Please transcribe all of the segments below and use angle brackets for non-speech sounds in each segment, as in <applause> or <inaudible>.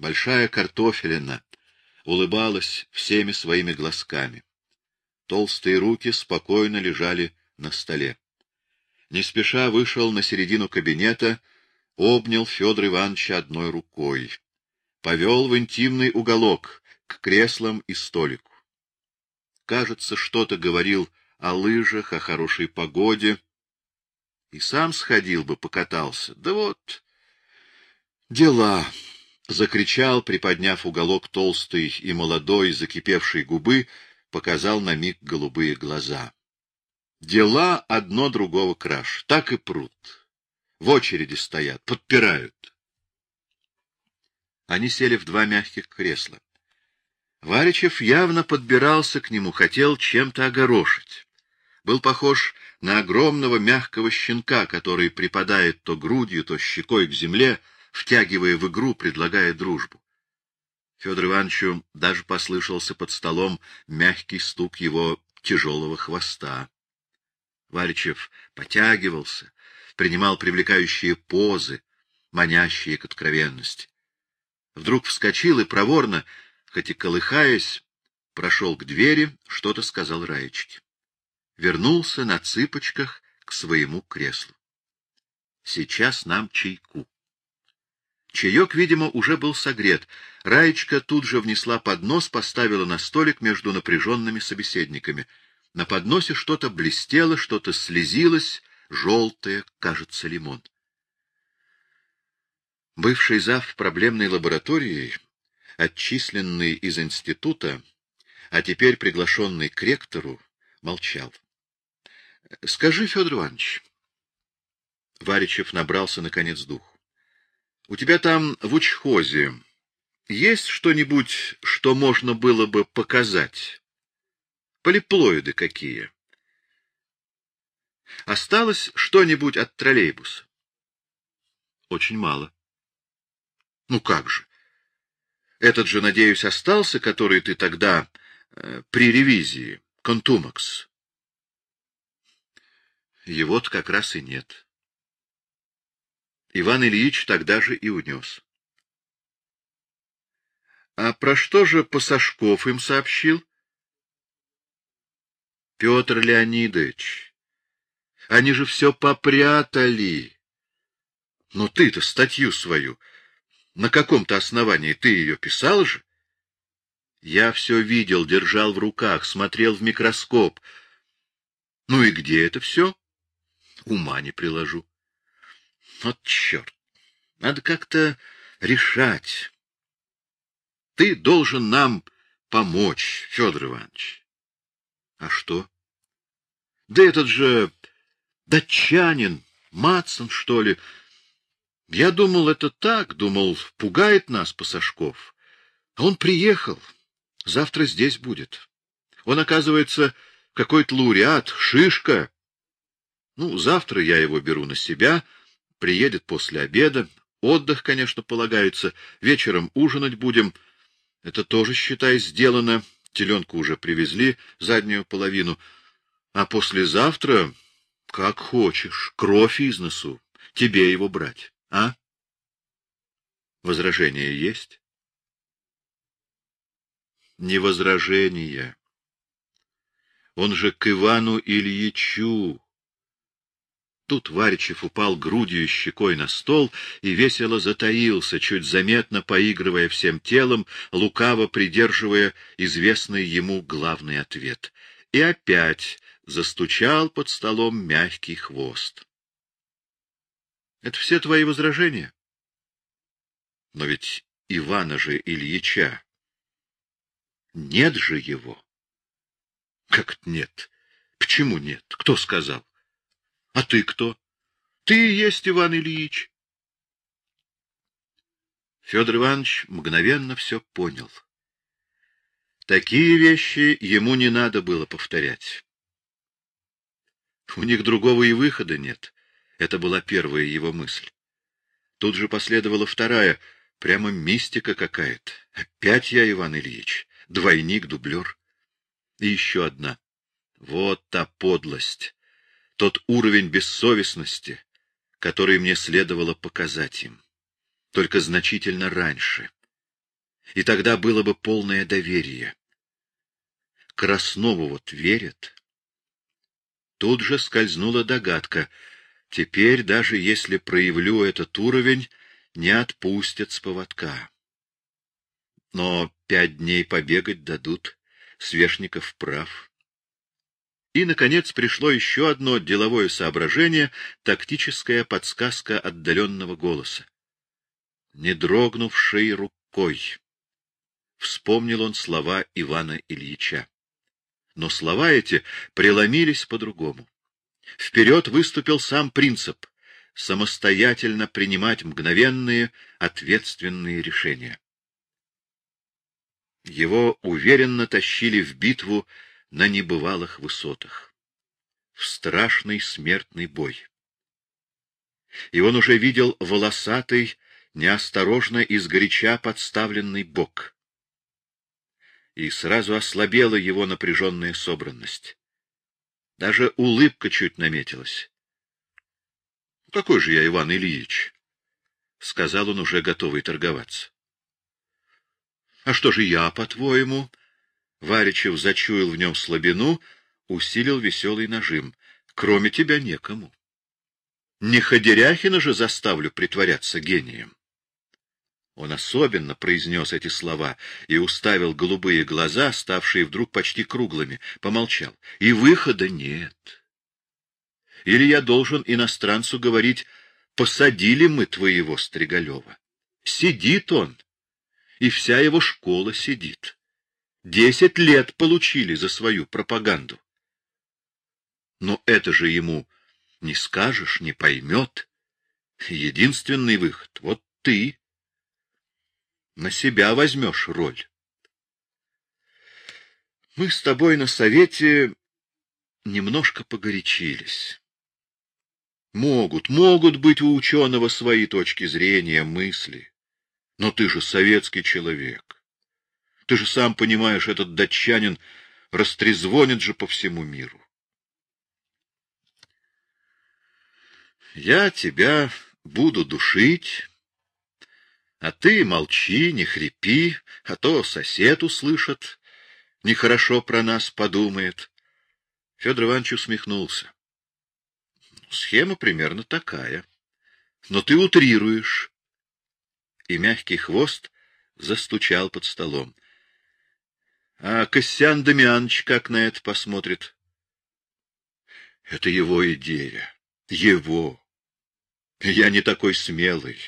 Большая картофелина улыбалась всеми своими глазками. Толстые руки спокойно лежали на столе. Не спеша вышел на середину кабинета, обнял Федор Ивановича одной рукой. Повел в интимный уголок, к креслам и столику. Кажется, что-то говорил о лыжах, о хорошей погоде. И сам сходил бы, покатался. Да вот, дела, — закричал, приподняв уголок толстой и молодой, закипевшей губы, показал на миг голубые глаза. Дела одно другого краш, так и прут. В очереди стоят, подпирают. Они сели в два мягких кресла. Варичев явно подбирался к нему, хотел чем-то огорошить. Был похож на огромного мягкого щенка, который припадает то грудью, то щекой к земле, втягивая в игру, предлагая дружбу. Федор Ивановичу даже послышался под столом мягкий стук его тяжелого хвоста. Варичев потягивался, принимал привлекающие позы, манящие к откровенности. Вдруг вскочил и проворно, хоть и колыхаясь, прошел к двери, что-то сказал Раечке. Вернулся на цыпочках к своему креслу. Сейчас нам чайку. Чаек, видимо, уже был согрет. Раечка тут же внесла поднос, поставила на столик между напряженными собеседниками. На подносе что-то блестело, что-то слезилось, желтое, кажется, лимон. Бывший зав проблемной лаборатории, отчисленный из института, а теперь приглашенный к ректору, молчал. — Скажи, Федор Иванович. Варичев набрался, наконец, дух. У тебя там в учхозе есть что-нибудь, что можно было бы показать? Полиплоиды какие? Осталось что-нибудь от троллейбуса? Очень мало. Ну как же? Этот же, надеюсь, остался, который ты тогда э, при ревизии, Контумакс. Его-то как раз и нет. Иван Ильич тогда же и унес. А про что же Пасашков им сообщил? Петр Леонидович, они же все попрятали. Но ты-то статью свою, на каком-то основании ты ее писал же? Я все видел, держал в руках, смотрел в микроскоп. Ну и где это все? Ума не приложу. Вот черт! Надо как-то решать. Ты должен нам помочь, Федор Иванович. А что? Да этот же датчанин, Матсон, что ли. Я думал, это так, думал, пугает нас Пасашков. А он приехал. Завтра здесь будет. Он, оказывается, какой-то лауреат, шишка. Ну, завтра я его беру на себя — приедет после обеда. Отдых, конечно, полагается. Вечером ужинать будем. Это тоже, считай, сделано. Теленку уже привезли, заднюю половину. А послезавтра, как хочешь, кровь из носу. Тебе его брать, а? Возражения есть? Не возражения. Он же к Ивану Ильичу Тут Варичев упал грудью и щекой на стол и весело затаился, чуть заметно поигрывая всем телом, лукаво придерживая известный ему главный ответ. И опять застучал под столом мягкий хвост. — Это все твои возражения? — Но ведь Ивана же Ильича. Нет же его. — Как нет? Почему нет? Кто сказал? А ты кто? Ты и есть Иван Ильич. Федор Иванович мгновенно все понял. Такие вещи ему не надо было повторять. У них другого и выхода нет. Это была первая его мысль. Тут же последовала вторая, прямо мистика какая-то. Опять я, Иван Ильич, двойник, дублер. И еще одна. Вот та подлость, тот уровень бессовестности, который мне следовало показать им, только значительно раньше. и тогда было бы полное доверие. Краснову вот верят. Тут же скользнула догадка. Теперь, даже если проявлю этот уровень, не отпустят с поводка. Но пять дней побегать дадут. Свешников прав. И, наконец, пришло еще одно деловое соображение, тактическая подсказка отдаленного голоса. Не дрогнувшей рукой. Вспомнил он слова Ивана Ильича. Но слова эти преломились по-другому. Вперед выступил сам принцип — самостоятельно принимать мгновенные, ответственные решения. Его уверенно тащили в битву на небывалых высотах, в страшный смертный бой. И он уже видел волосатый, неосторожно и сгоряча подставленный бок. И сразу ослабела его напряженная собранность. Даже улыбка чуть наметилась. — Какой же я, Иван Ильич? — сказал он, уже готовый торговаться. — А что же я, по-твоему? Варичев зачуял в нем слабину, усилил веселый нажим. Кроме тебя некому. Не Ходеряхина же заставлю притворяться гением. Он особенно произнес эти слова и уставил голубые глаза, ставшие вдруг почти круглыми, помолчал. И выхода нет. Или я должен иностранцу говорить, посадили мы твоего Стригалева. Сидит он, и вся его школа сидит. Десять лет получили за свою пропаганду. Но это же ему не скажешь, не поймет. Единственный выход — вот ты. На себя возьмешь роль. Мы с тобой на совете немножко погорячились. Могут, могут быть у ученого свои точки зрения, мысли. Но ты же советский человек. Ты же сам понимаешь, этот датчанин растрезвонит же по всему миру. Я тебя буду душить, а ты молчи, не хрипи, а то сосед услышит, нехорошо про нас подумает. Федор Иванович усмехнулся. Схема примерно такая. Но ты утрируешь. И мягкий хвост застучал под столом. А Костян Дамьянович как на это посмотрит? Это его идея. Его. Я не такой смелый.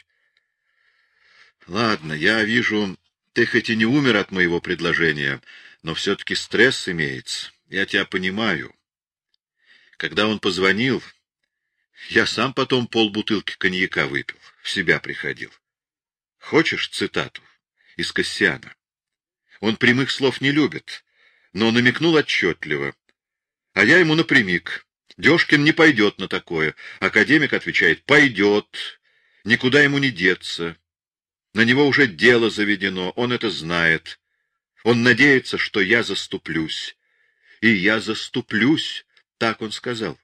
Ладно, я вижу, ты хоть и не умер от моего предложения, но все-таки стресс имеется. Я тебя понимаю. Когда он позвонил, я сам потом полбутылки коньяка выпил, в себя приходил. Хочешь цитату из Кассиана? Он прямых слов не любит, но намекнул отчетливо. А я ему напрямик. Дежкин не пойдет на такое. Академик отвечает, пойдет. Никуда ему не деться. На него уже дело заведено, он это знает. Он надеется, что я заступлюсь. И я заступлюсь, так он сказал.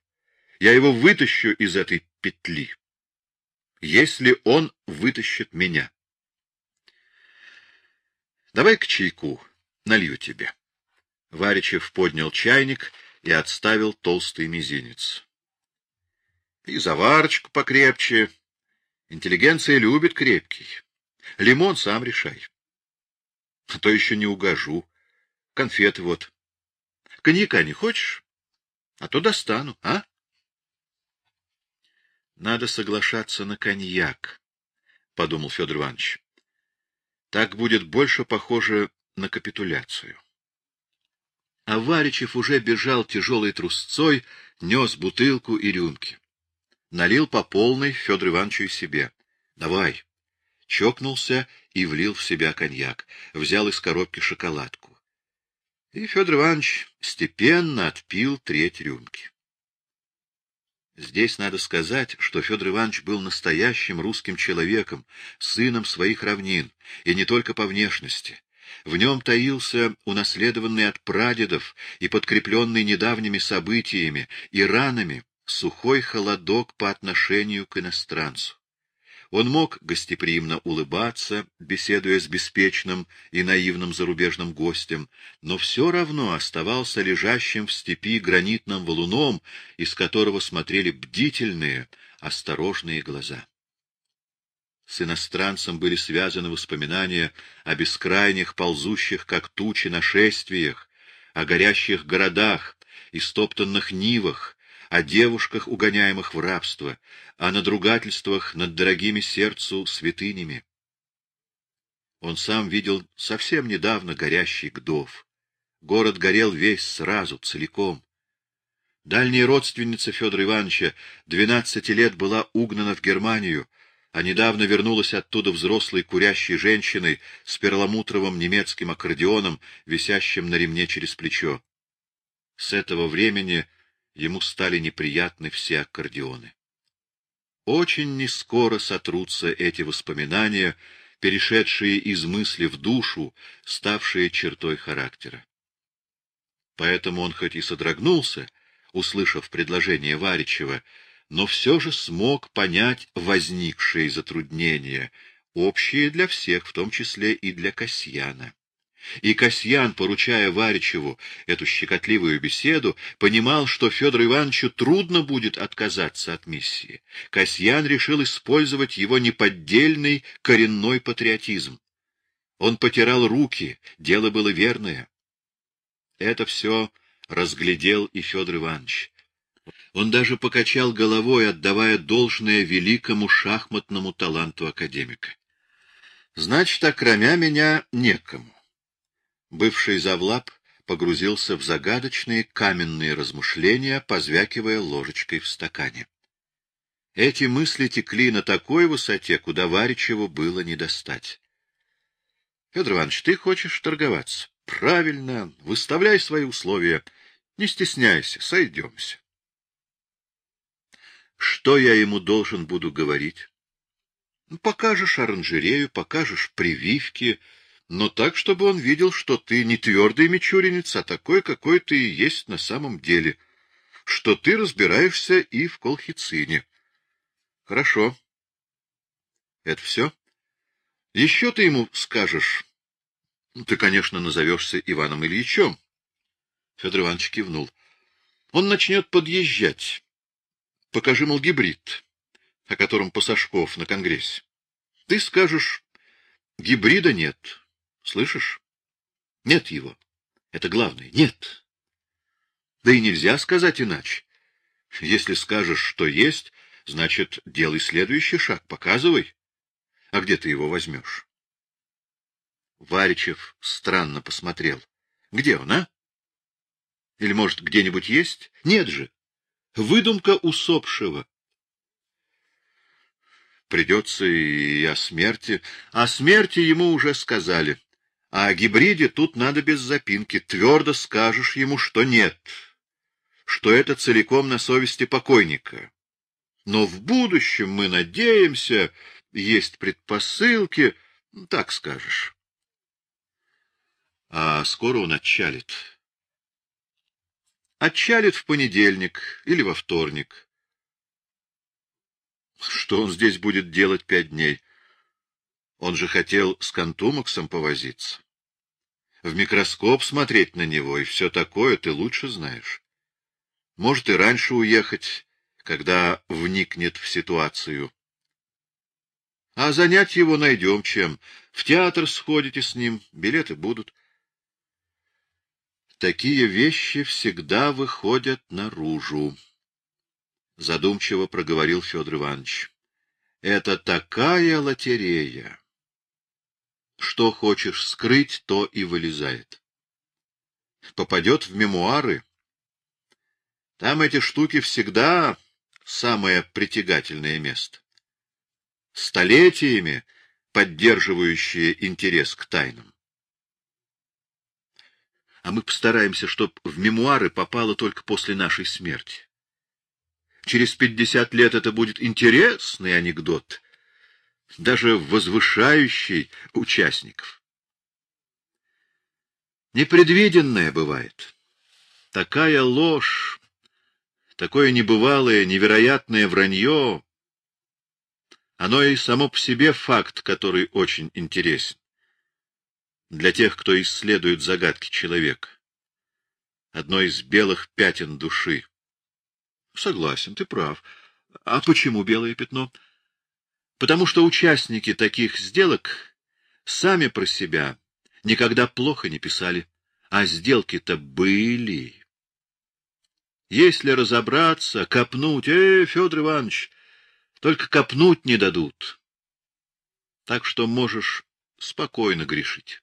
Я его вытащу из этой петли, если он вытащит меня. Давай к чайку, налью тебе. Варичев поднял чайник и отставил толстый мизинец. И заварочку покрепче. Интеллигенция любит крепкий. Лимон сам решай. А то еще не угожу. Конфеты вот. Коньяка не хочешь? А то достану, а? Надо соглашаться на коньяк, — подумал Федор Иванович. Так будет больше похоже на капитуляцию. А Варичев уже бежал тяжелой трусцой, нес бутылку и рюмки. Налил по полной Федор Ивановичу и себе. — Давай. Чокнулся и влил в себя коньяк. Взял из коробки шоколадку. И Федор Иванович степенно отпил треть рюмки. Здесь надо сказать, что Федор Иванович был настоящим русским человеком, сыном своих равнин, и не только по внешности. В нем таился унаследованный от прадедов и подкрепленный недавними событиями и ранами сухой холодок по отношению к иностранцу. Он мог гостеприимно улыбаться, беседуя с беспечным и наивным зарубежным гостем, но все равно оставался лежащим в степи гранитным валуном, из которого смотрели бдительные, осторожные глаза. С иностранцем были связаны воспоминания о бескрайних, ползущих, как тучи, нашествиях, о горящих городах, истоптанных нивах, о девушках, угоняемых в рабство, о надругательствах над дорогими сердцу святынями. Он сам видел совсем недавно горящий Гдов. Город горел весь сразу, целиком. Дальняя родственница Федора Ивановича двенадцати лет была угнана в Германию, а недавно вернулась оттуда взрослой курящей женщиной с перламутровым немецким аккордеоном, висящим на ремне через плечо. С этого времени ему стали неприятны все аккордеоны. Очень нескоро сотрутся эти воспоминания, перешедшие из мысли в душу, ставшие чертой характера. Поэтому он хоть и содрогнулся, услышав предложение Варичева, но все же смог понять возникшие затруднения, общие для всех, в том числе и для Касьяна. И Касьян, поручая Варичеву эту щекотливую беседу, понимал, что Федору Ивановичу трудно будет отказаться от миссии. Касьян решил использовать его неподдельный коренной патриотизм. Он потирал руки, дело было верное. Это все разглядел и Федор Иванович. Он даже покачал головой, отдавая должное великому шахматному таланту академика. Значит, окромя меня некому. Бывший завлап погрузился в загадочные каменные размышления, позвякивая ложечкой в стакане. Эти мысли текли на такой высоте, куда Варичеву было не достать. — Федор Иванович, ты хочешь торговаться? — Правильно. Выставляй свои условия. Не стесняйся, сойдемся. Что я ему должен буду говорить? — Покажешь оранжерею, покажешь прививки, но так, чтобы он видел, что ты не твердый мичуринец, а такой, какой ты и есть на самом деле, что ты разбираешься и в колхицине. Хорошо. Это все? Еще ты ему скажешь. Ты, конечно, назовешься Иваном Ильичем. Федор Иванович кивнул. Он начнет подъезжать. Покажи, мол, гибрид, о котором Пасашков на Конгрессе. Ты скажешь, гибрида нет, Слышишь? Нет его. Это главное. Нет. Да и нельзя сказать иначе. Если скажешь, что есть, значит, делай следующий шаг, показывай. А где ты его возьмешь? Варичев странно посмотрел. Где он, а? Или, может, где-нибудь есть? Нет же. Выдумка усопшего. Придется и о смерти. О смерти ему уже сказали. А о гибриде тут надо без запинки. Твердо скажешь ему, что нет, что это целиком на совести покойника. Но в будущем мы надеемся, есть предпосылки, так скажешь. А скоро он отчалит. Отчалит в понедельник или во вторник. Что он здесь будет делать пять дней? Он же хотел с контумаксом повозиться. В микроскоп смотреть на него и все такое ты лучше знаешь. Может и раньше уехать, когда вникнет в ситуацию. А занять его найдем чем. В театр сходите с ним, билеты будут. Такие вещи всегда выходят наружу. Задумчиво проговорил Федор Иванович. Это такая лотерея. Что хочешь скрыть, то и вылезает. Попадет в мемуары. Там эти штуки всегда самое притягательное место. Столетиями поддерживающие интерес к тайнам. А мы постараемся, чтоб в мемуары попало только после нашей смерти. Через пятьдесят лет это будет интересный анекдот, даже возвышающий участников. Непредвиденное бывает. Такая ложь, такое небывалое, невероятное вранье. Оно и само по себе факт, который очень интересен для тех, кто исследует загадки человека. Одно из белых пятен души. Согласен, ты прав. А почему белое пятно? Потому что участники таких сделок сами про себя никогда плохо не писали, а сделки-то были. Если разобраться, копнуть, э, Федор Иванович, только копнуть не дадут. Так что можешь спокойно грешить.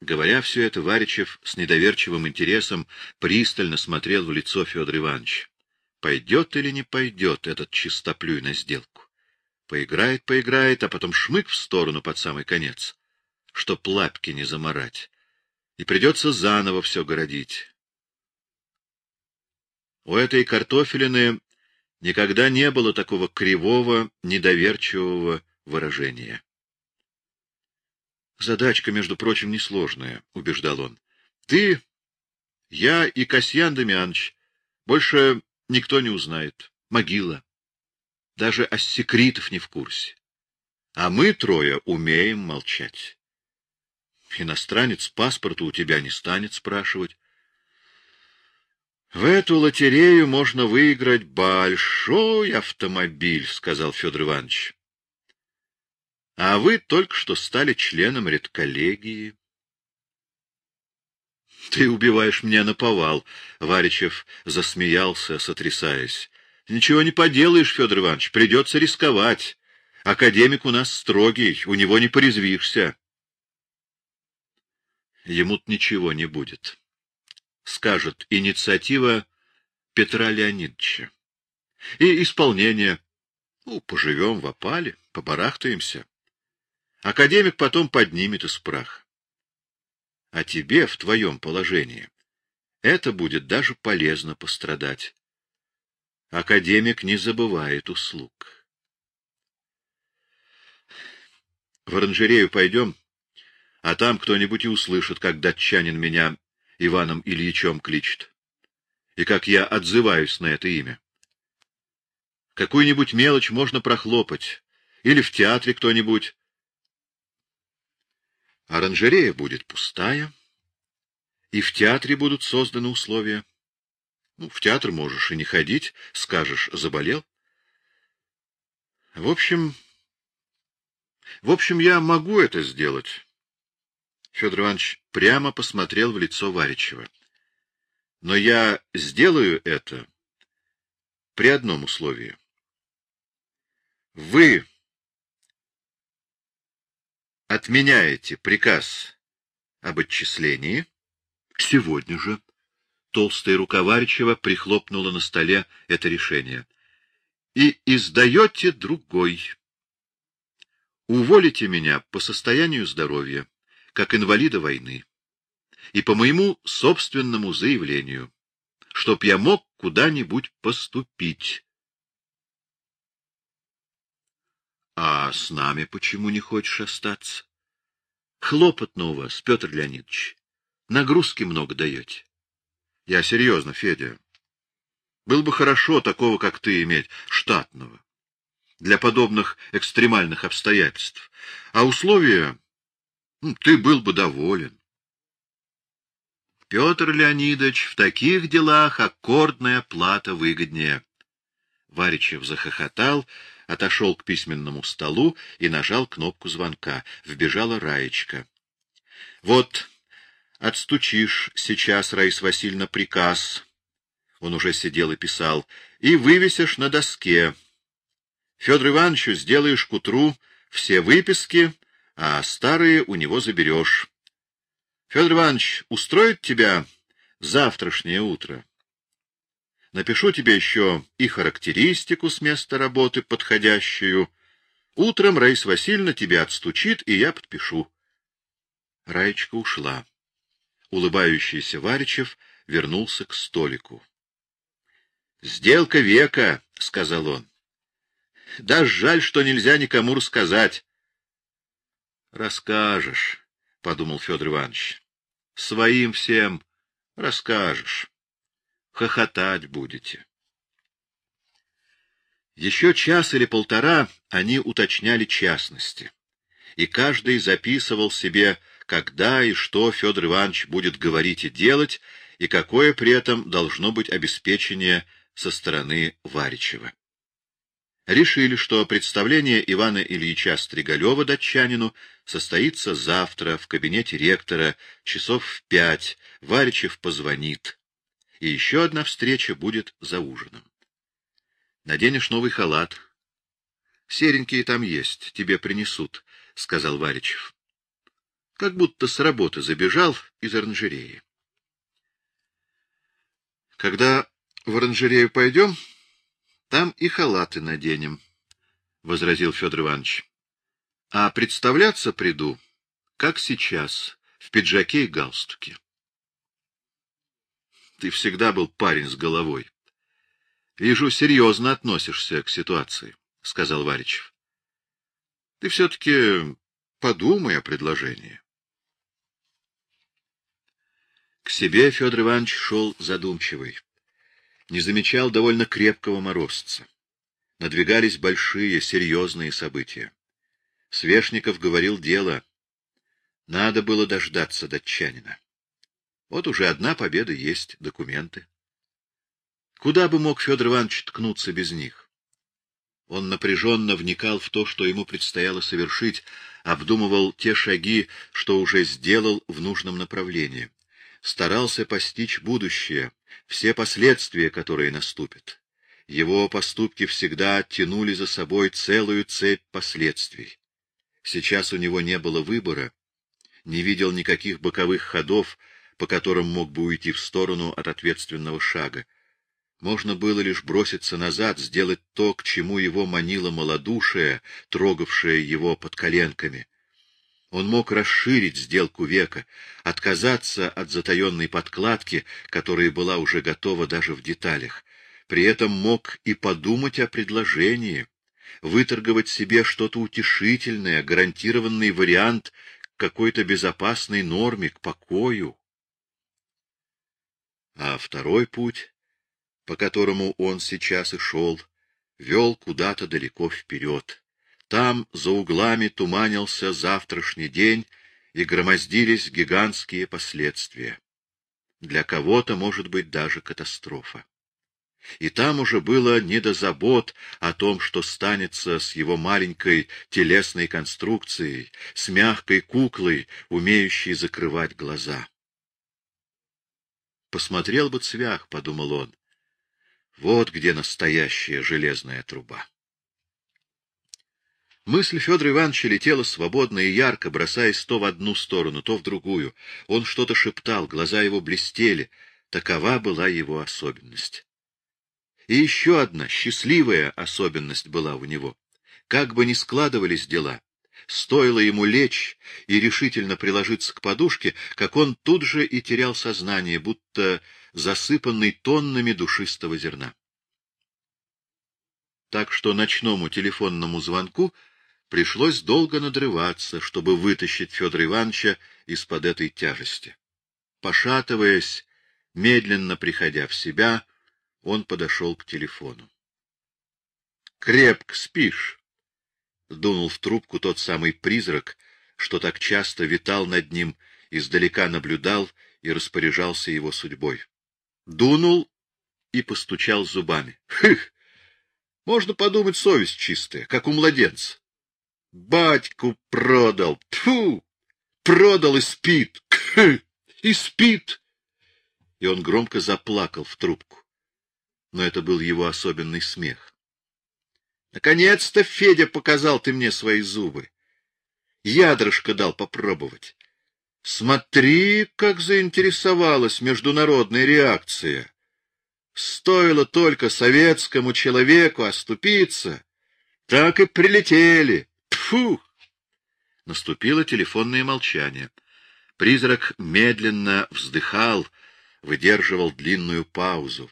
Говоря все это, Варичев с недоверчивым интересом пристально смотрел в лицо Федора Ивановича. Пойдет или не пойдет этот чистоплюй на сделку? Поиграет, поиграет, а потом шмык в сторону под самый конец, чтоб лапки не заморать. И придется заново все городить. У этой картофелины никогда не было такого кривого, недоверчивого выражения. Задачка, между прочим, несложная, — убеждал он. Ты, я и Касьян Дамьянович. Больше никто не узнает. Могила. Даже ассекритов не в курсе. А мы трое умеем молчать. Иностранец паспорта у тебя не станет спрашивать. В эту лотерею можно выиграть большой автомобиль, — сказал Федор Иванович. А вы только что стали членом редколлегии. — Ты убиваешь меня на повал, — Варичев засмеялся, сотрясаясь. — Ничего не поделаешь, Федор Иванович, придется рисковать. Академик у нас строгий, у него не порезвишься. Ему-то ничего не будет. Скажет инициатива Петра Леонидовича. И исполнение. Ну, поживем в опале, побарахтаемся. Академик потом поднимет из праха. А тебе в твоем положении это будет даже полезно пострадать. Академик не забывает услуг. В оранжерею пойдем, а там кто-нибудь и услышит, как датчанин меня Иваном Ильичем кличет, и как я отзываюсь на это имя. Какую-нибудь мелочь можно прохлопать, или в театре кто-нибудь Оранжерея будет пустая, и в театре будут созданы условия. Ну, в театр можешь и не ходить, скажешь, заболел. В общем, в общем, я могу это сделать. Федор Иванович прямо посмотрел в лицо Варичева. Но я сделаю это при одном условии. Вы отменяете приказ об отчислении, сегодня же толстая рука прихлопнула на столе это решение, и издаете другой. Уволите меня по состоянию здоровья, как инвалида войны, и по моему собственному заявлению, чтоб я мог куда-нибудь поступить. А с нами почему не хочешь остаться? Хлопотно у вас, Петр Леонидович. Нагрузки много даете. Я серьезно, Федя. Было бы хорошо такого, как ты, иметь, штатного. Для подобных экстремальных обстоятельств. А условия... Ну, ты был бы доволен. Петр Леонидович, в таких делах аккордная плата выгоднее. Варичев захохотал, отошел к письменному столу и нажал кнопку звонка. Вбежала Раечка. — Вот, отстучишь сейчас, Раис Васильевна, приказ. Он уже сидел и писал. — И вывесишь на доске. Федор Ивановичу сделаешь к утру все выписки, а старые у него заберешь. Федор Иванович устроит тебя завтрашнее утро? — Напишу тебе еще и характеристику с места работы, подходящую. Утром Раиса Васильевна тебе отстучит, и я подпишу. Раечка ушла. Улыбающийся Варичев вернулся к столику. — Сделка века, — сказал он. — Даже жаль, что нельзя никому рассказать. — Расскажешь, — подумал Федор Иванович. — Своим всем расскажешь хохотать будете. Еще час или полтора они уточняли частности, и каждый записывал себе, когда и что Федор Иванович будет говорить и делать, и какое при этом должно быть обеспечение со стороны Варичева. Решили, что представление Ивана Ильича Стригалева датчанину состоится завтра в кабинете ректора часов в пять, Варичев позвонит, и еще одна встреча будет за ужином. Наденешь новый халат. Серенькие там есть, тебе принесут, — сказал Варичев. Как будто с работы забежал из оранжереи. Когда в оранжерею пойдем, там и халаты наденем, — возразил Федор Иванович. — А представляться приду, как сейчас, в пиджаке и галстуке. Ты всегда был парень с головой. Вижу, серьезно относишься к ситуации, — сказал Варичев. Ты все-таки подумай о предложении. К себе Федор Иванович шел задумчивый. Не замечал довольно крепкого морозца. Надвигались большие, серьезные события. Свешников говорил дело. Надо было дождаться датчанина. Вот уже одна победа есть, документы. Куда бы мог Федор Иванович ткнуться без них? Он напряженно вникал в то, что ему предстояло совершить, обдумывал те шаги, что уже сделал в нужном направлении. Старался постичь будущее, все последствия, которые наступят. Его поступки всегда тянули за собой целую цепь последствий. Сейчас у него не было выбора, не видел никаких боковых ходов, по которым мог бы уйти в сторону от ответственного шага. Можно было лишь броситься назад, сделать то, к чему его манило малодушие, трогавшее его под коленками. Он мог расширить сделку века, отказаться от затаенной подкладки, которая была уже готова даже в деталях. При этом мог и подумать о предложении, выторговать себе что-то утешительное, гарантированный вариант какой-то безопасной норме, к покою. А второй путь, по которому он сейчас и шел, вел куда-то далеко вперед. Там за углами туманился завтрашний день, и громоздились гигантские последствия. Для кого-то, может быть, даже катастрофа. И там уже было не до забот о том, что станется с его маленькой телесной конструкцией, с мягкой куклой, умеющей закрывать глаза. Посмотрел бы Цвях, — подумал он. Вот где настоящая железная труба. Мысль Федора Ивановича летела свободно и ярко, бросаясь то в одну сторону, то в другую. Он что-то шептал, глаза его блестели. Такова была его особенность. И еще одна счастливая особенность была у него. Как бы ни складывались дела, Стоило ему лечь и решительно приложиться к подушке, как он тут же и терял сознание, будто засыпанный тоннами душистого зерна. Так что ночному телефонному звонку пришлось долго надрываться, чтобы вытащить Федора Ивановича из-под этой тяжести. Пошатываясь, медленно приходя в себя, он подошел к телефону. — Крепко спишь? Дунул в трубку тот самый призрак, что так часто витал над ним, издалека наблюдал и распоряжался его судьбой. Дунул и постучал зубами. Хых! Можно подумать, совесть чистая, как у младенца. Батьку продал. Тьфу! Продал и спит. Кхы! И спит. И он громко заплакал в трубку. Но это был его особенный смех. Наконец-то, Федя, показал ты мне свои зубы. Ядрышко дал попробовать. Смотри, как заинтересовалась международная реакция. Стоило только советскому человеку оступиться, так и прилетели. Тфу! Наступило телефонное молчание. Призрак медленно вздыхал, выдерживал длинную паузу,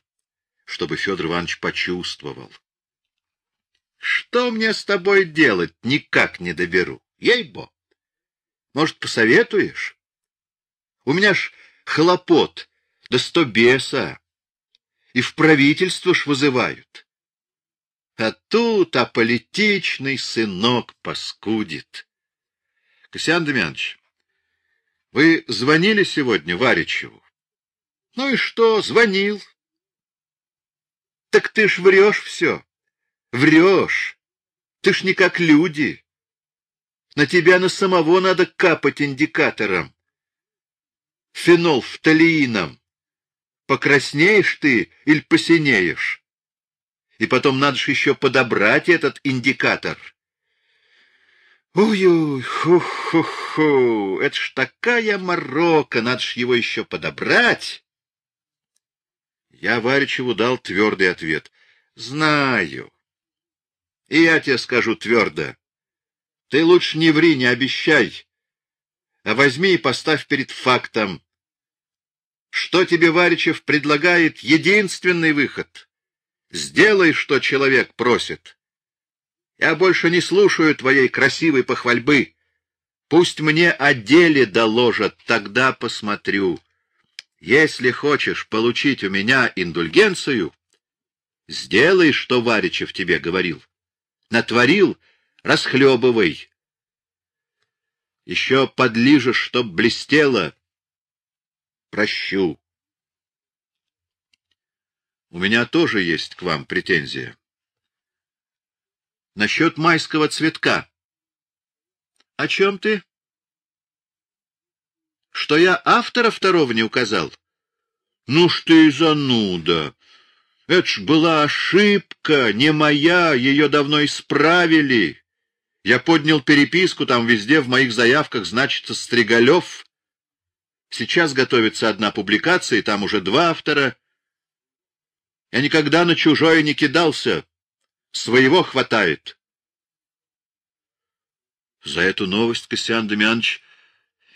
чтобы Федор Иванович почувствовал. Что мне с тобой делать, никак не доберу. Ей-бо. Может, посоветуешь? У меня ж хлопот, да сто беса. И в правительство ж вызывают. А тут аполитичный сынок паскудит. Косян Демьянович, вы звонили сегодня Варичеву? Ну и что, звонил. Так ты ж врешь все. Врешь. Ты ж не как люди. На тебя на самого надо капать индикатором. Фенолфталиином. Покраснеешь ты или посинеешь? И потом надо же еще подобрать этот индикатор. Ой-ой, ху-ху-ху, это ж такая морока, надо ж его еще подобрать. Я Варичеву дал твердый ответ. Знаю. И я тебе скажу твердо. Ты лучше не ври, не обещай, а возьми и поставь перед фактом. Что тебе Варичев предлагает единственный выход? Сделай, что человек просит. Я больше не слушаю твоей красивой похвальбы. Пусть мне о деле доложат, тогда посмотрю. Если хочешь получить у меня индульгенцию, сделай, что Варичев тебе говорил. Натворил — расхлебывай. Еще подлижешь, чтоб блестело. Прощу. У меня тоже есть к вам претензия. Насчет майского цветка. О чем ты? Что я автора второго не указал? Ну ж ты зануда. Это ж была ошибка, не моя, ее давно исправили. Я поднял переписку, там везде в моих заявках значится Стригалев. Сейчас готовится одна публикация, и там уже два автора. Я никогда на чужое не кидался. Своего хватает. За эту новость, Костян Демьянович,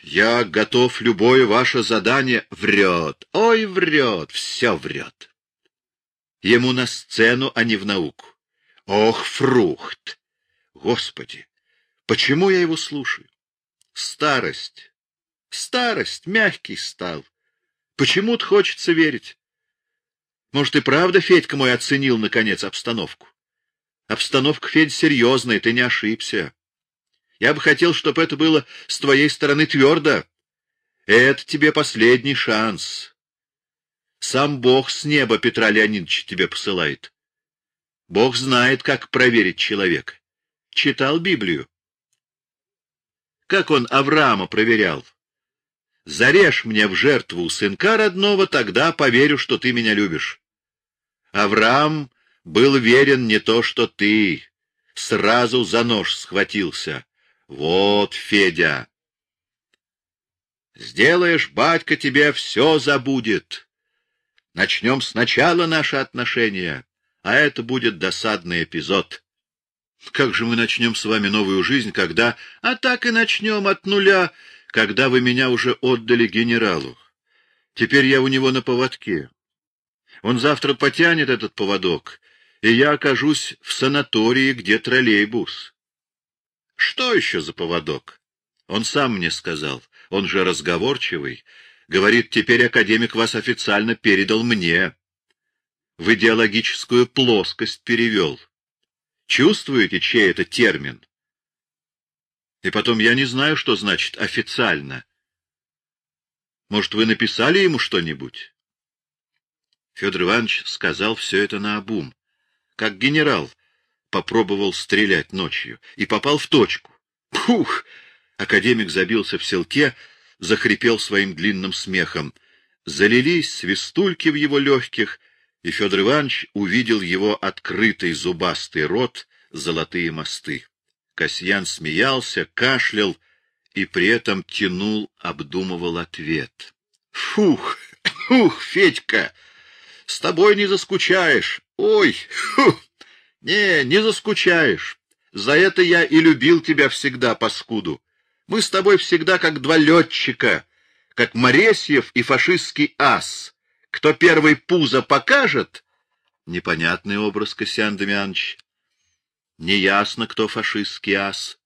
я готов любое ваше задание. Врет, ой, врет, все врет. Ему на сцену, а не в науку. Ох, фрукт! Господи, почему я его слушаю? Старость, старость, мягкий стал. Почему-то хочется верить. Может, и правда Федька мой оценил, наконец, обстановку? Обстановка, Федь, серьезная, ты не ошибся. Я бы хотел, чтобы это было с твоей стороны твердо. Это тебе последний шанс. Сам Бог с неба Петра Леонидовича тебе посылает. Бог знает, как проверить человека. Читал Библию. Как он Авраама проверял? Зарежь мне в жертву сынка родного, тогда поверю, что ты меня любишь. Авраам был верен не то, что ты. Сразу за нож схватился. Вот, Федя. Сделаешь, батька тебе все забудет. Начнем сначала наши отношения, а это будет досадный эпизод. Как же мы начнем с вами новую жизнь, когда... А так и начнем от нуля, когда вы меня уже отдали генералу. Теперь я у него на поводке. Он завтра потянет этот поводок, и я окажусь в санатории, где троллейбус. Что еще за поводок? Он сам мне сказал. Он же разговорчивый. Говорит, теперь академик вас официально передал мне. В идеологическую плоскость перевел. Чувствуете, чей это термин? И потом я не знаю, что значит «официально». Может, вы написали ему что-нибудь? Федор Иванович сказал все это наобум, как генерал попробовал стрелять ночью и попал в точку. Пух! Академик забился в селке, захрипел своим длинным смехом. Залились свистульки в его легких, и Федор Иванович увидел его открытый зубастый рот, золотые мосты. Касьян смеялся, кашлял и при этом тянул, обдумывал ответ. — Фух! <coughs> Фух, Федька! С тобой не заскучаешь. Ой! Фух! Не, не заскучаешь. За это я и любил тебя всегда, паскуду. Мы с тобой всегда как два летчика, как Моресьев и фашистский ас. Кто первый пузо покажет... Непонятный образ, Косян Демьянович. Неясно, кто фашистский ас.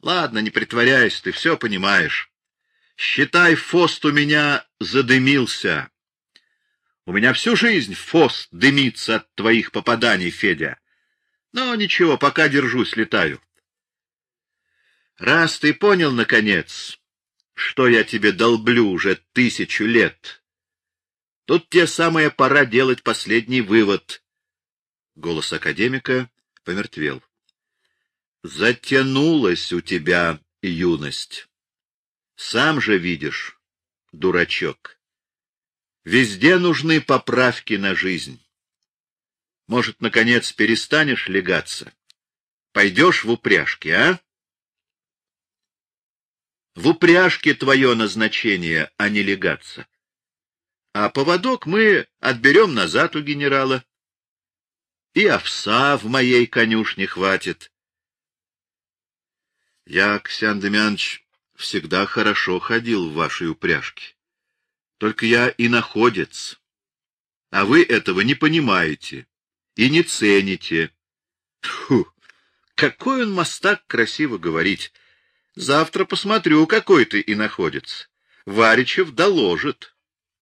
Ладно, не притворяйся, ты все понимаешь. Считай, Фост у меня задымился. У меня всю жизнь Фост дымится от твоих попаданий, Федя. Но ничего, пока держусь, летаю. Раз ты понял, наконец, что я тебе долблю уже тысячу лет, тут тебе самая пора делать последний вывод. Голос академика помертвел. Затянулась у тебя юность. Сам же видишь, дурачок. Везде нужны поправки на жизнь. Может, наконец, перестанешь легаться? Пойдешь в упряжки, а? В упряжке твое назначение, а не легаться. А поводок мы отберем назад у генерала. И овса в моей конюшне хватит. Я, Ксян Демьянович, всегда хорошо ходил в вашей упряжке. Только я и находец. А вы этого не понимаете и не цените. Фу, какой он мастак красиво говорить. Завтра посмотрю, какой ты и находец. Варичев доложит.